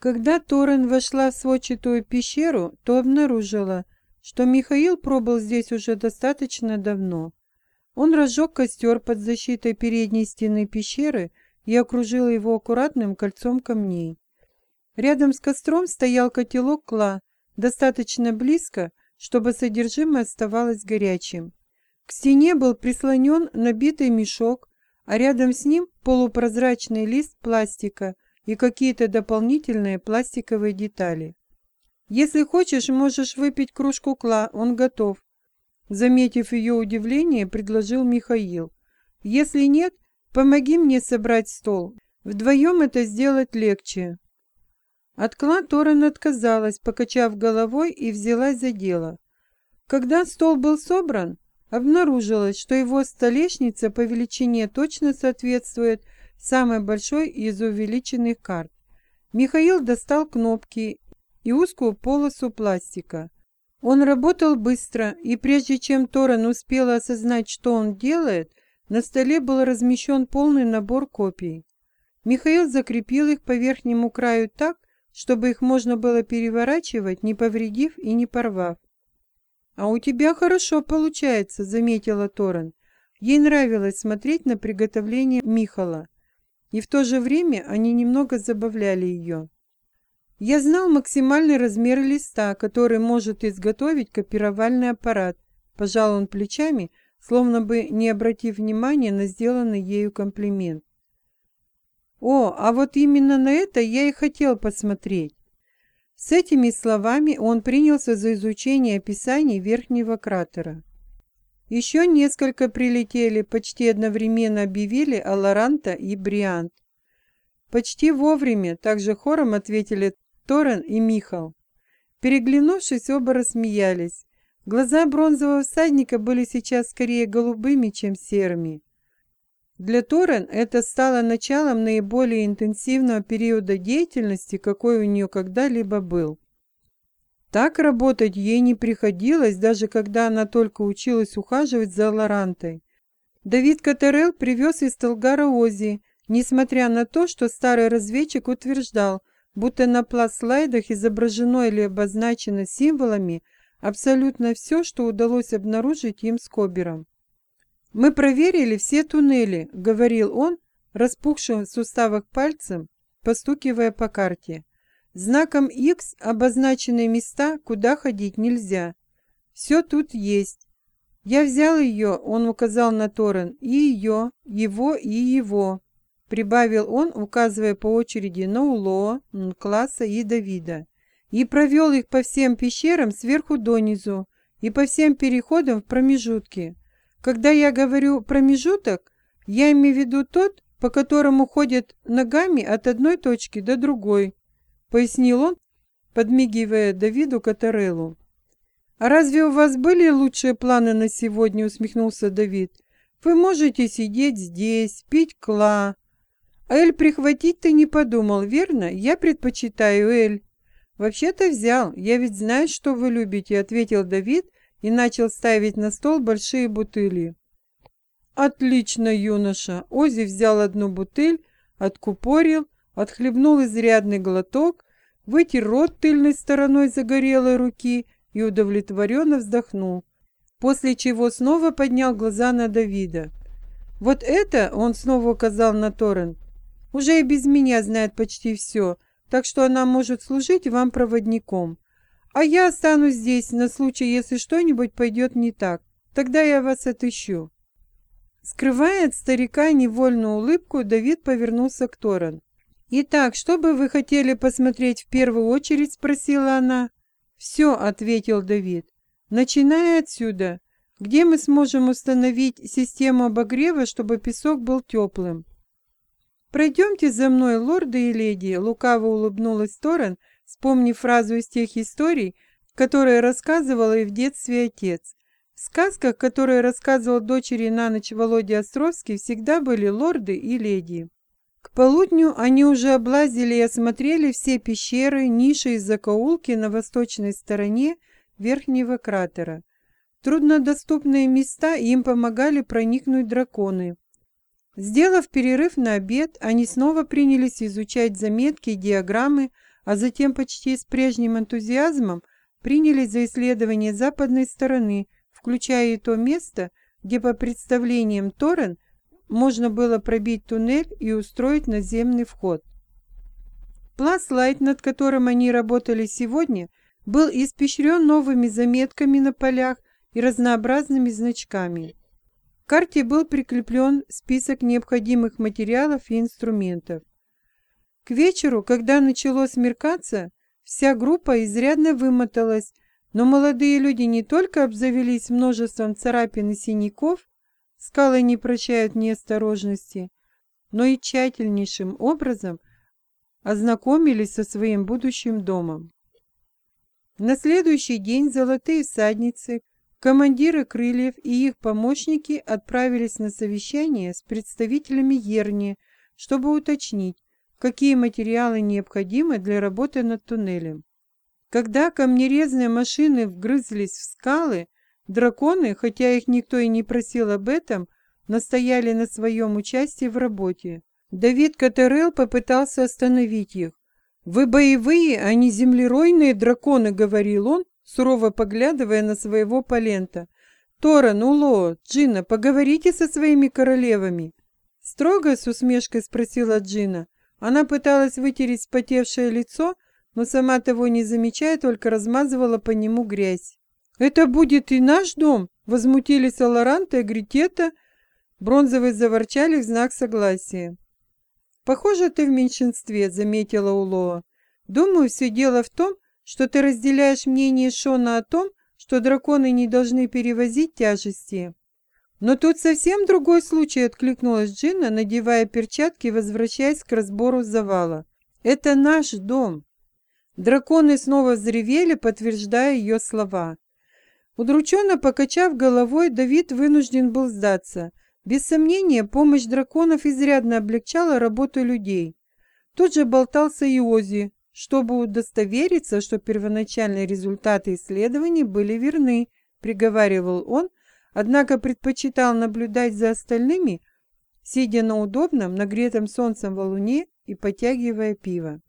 Когда Торрен вошла в сводчатую пещеру, то обнаружила, что Михаил пробыл здесь уже достаточно давно. Он разжег костер под защитой передней стены пещеры и окружил его аккуратным кольцом камней. Рядом с костром стоял котелок кла, достаточно близко, чтобы содержимое оставалось горячим. К стене был прислонен набитый мешок, а рядом с ним полупрозрачный лист пластика и какие-то дополнительные пластиковые детали. «Если хочешь, можешь выпить кружку кла, он готов», Заметив ее удивление, предложил Михаил. «Если нет, помоги мне собрать стол. Вдвоем это сделать легче». От кла Торрен отказалась, покачав головой и взялась за дело. Когда стол был собран, обнаружилось, что его столешница по величине точно соответствует самой большой из увеличенных карт. Михаил достал кнопки и узкую полосу пластика. Он работал быстро, и прежде чем Торан успел осознать, что он делает, на столе был размещен полный набор копий. Михаил закрепил их по верхнему краю так, чтобы их можно было переворачивать, не повредив и не порвав. «А у тебя хорошо получается», — заметила Торан. Ей нравилось смотреть на приготовление Михала, и в то же время они немного забавляли ее. Я знал максимальный размер листа, который может изготовить копировальный аппарат. Пожал он плечами, словно бы не обратив внимания на сделанный ею комплимент. О, а вот именно на это я и хотел посмотреть. С этими словами он принялся за изучение описаний верхнего кратера. Еще несколько прилетели, почти одновременно объявили Аларанта и Бриант. Почти вовремя, также хором ответили Торрен и Михал. Переглянувшись, оба рассмеялись. Глаза бронзового всадника были сейчас скорее голубыми, чем серыми. Для Торрен это стало началом наиболее интенсивного периода деятельности, какой у нее когда-либо был. Так работать ей не приходилось, даже когда она только училась ухаживать за Лорантой. Давид Катерел привез из Талгара Ози, несмотря на то, что старый разведчик утверждал, будто на пласт-слайдах изображено или обозначено символами абсолютно все, что удалось обнаружить им с Кобером. «Мы проверили все туннели», — говорил он, распухшим в суставах пальцем, постукивая по карте. «Знаком X обозначены места, куда ходить нельзя. Все тут есть. Я взял ее, он указал на Торрен, и ее, его и его прибавил он, указывая по очереди на Улоа, Класса и Давида, и провел их по всем пещерам сверху донизу и по всем переходам в промежутке. Когда я говорю «промежуток», я имею в виду тот, по которому ходят ногами от одной точки до другой, пояснил он, подмигивая Давиду Катареллу. «А разве у вас были лучшие планы на сегодня?» усмехнулся Давид. «Вы можете сидеть здесь, пить кла, Эль прихватить ты не подумал, верно? Я предпочитаю Эль. Вообще-то взял. Я ведь знаю, что вы любите, ответил Давид и начал ставить на стол большие бутыли. Отлично, юноша. Ози взял одну бутыль, откупорил, отхлебнул изрядный глоток, вытер рот тыльной стороной загорелой руки и удовлетворенно вздохнул, после чего снова поднял глаза на Давида. «Вот это, — он снова указал на Торрент, уже и без меня знает почти все, так что она может служить вам проводником. А я останусь здесь на случай, если что-нибудь пойдет не так. Тогда я вас отыщу». Скрывая от старика невольную улыбку, Давид повернулся к Торан. «Итак, что бы вы хотели посмотреть в первую очередь?» – спросила она. «Все», – ответил Давид. «Начиная отсюда. Где мы сможем установить систему обогрева, чтобы песок был теплым?» «Пройдемте за мной, лорды и леди», — лукаво улыбнулась Торрен, вспомнив фразу из тех историй, которые рассказывал и в детстве отец. В сказках, которые рассказывал дочери на ночь Володя Островский, всегда были лорды и леди. К полудню они уже облазили и осмотрели все пещеры, ниши и закоулки на восточной стороне верхнего кратера. Труднодоступные места им помогали проникнуть драконы. Сделав перерыв на обед, они снова принялись изучать заметки и диаграммы, а затем почти с прежним энтузиазмом принялись за исследование западной стороны, включая и то место, где по представлениям Торрен можно было пробить туннель и устроить наземный вход. Пласлайт, над которым они работали сегодня, был испещрен новыми заметками на полях и разнообразными значками. К карте был прикреплен список необходимых материалов и инструментов. К вечеру, когда начало смеркаться, вся группа изрядно вымоталась, но молодые люди не только обзавелись множеством царапин и синяков, скалы не прощают неосторожности, но и тщательнейшим образом ознакомились со своим будущим домом. На следующий день золотые садницы, командиры крыльев и их помощники отправились на совещание с представителями Ерни, чтобы уточнить, какие материалы необходимы для работы над туннелем. Когда камнерезные машины вгрызлись в скалы, драконы, хотя их никто и не просил об этом, настояли на своем участии в работе. Давид Катерел попытался остановить их. «Вы боевые, а не землеройные драконы», — говорил он, сурово поглядывая на своего полента. «Торан, Уло, Джина, поговорите со своими королевами». Строго с усмешкой спросила Джина. Она пыталась вытереть спотевшее лицо, но сама того не замечая, только размазывала по нему грязь. «Это будет и наш дом?» — возмутились Аларанта и Гритета. Бронзовые заворчали в знак согласия. «Похоже, ты в меньшинстве», — заметила Улоа. «Думаю, все дело в том, что ты разделяешь мнение Шона о том, что драконы не должны перевозить тяжести». «Но тут совсем другой случай», — откликнулась Джина, надевая перчатки и возвращаясь к разбору завала. «Это наш дом». Драконы снова взревели, подтверждая ее слова. Удрученно покачав головой, Давид вынужден был сдаться. Без сомнения, помощь драконов изрядно облегчала работу людей. Тут же болтался и Ози, чтобы удостовериться, что первоначальные результаты исследований были верны, приговаривал он, однако предпочитал наблюдать за остальными, сидя на удобном, нагретом солнцем валуне и потягивая пиво.